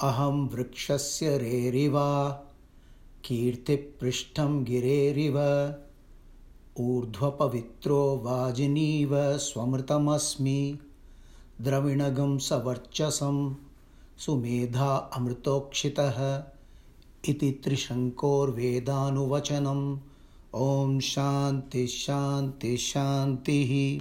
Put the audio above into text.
अहं वृक्षस्य रेरिवा कीर्तिपृष्ठं गिरेरिव ऊर्ध्वपवित्रो वाजिनीव स्वमृतमस्मि द्रविणगं सवर्चसं सुमेधा अमृतोक्षितः इति त्रिशङ्कोर्वेदानुवचनम्। ॐ शान्तिः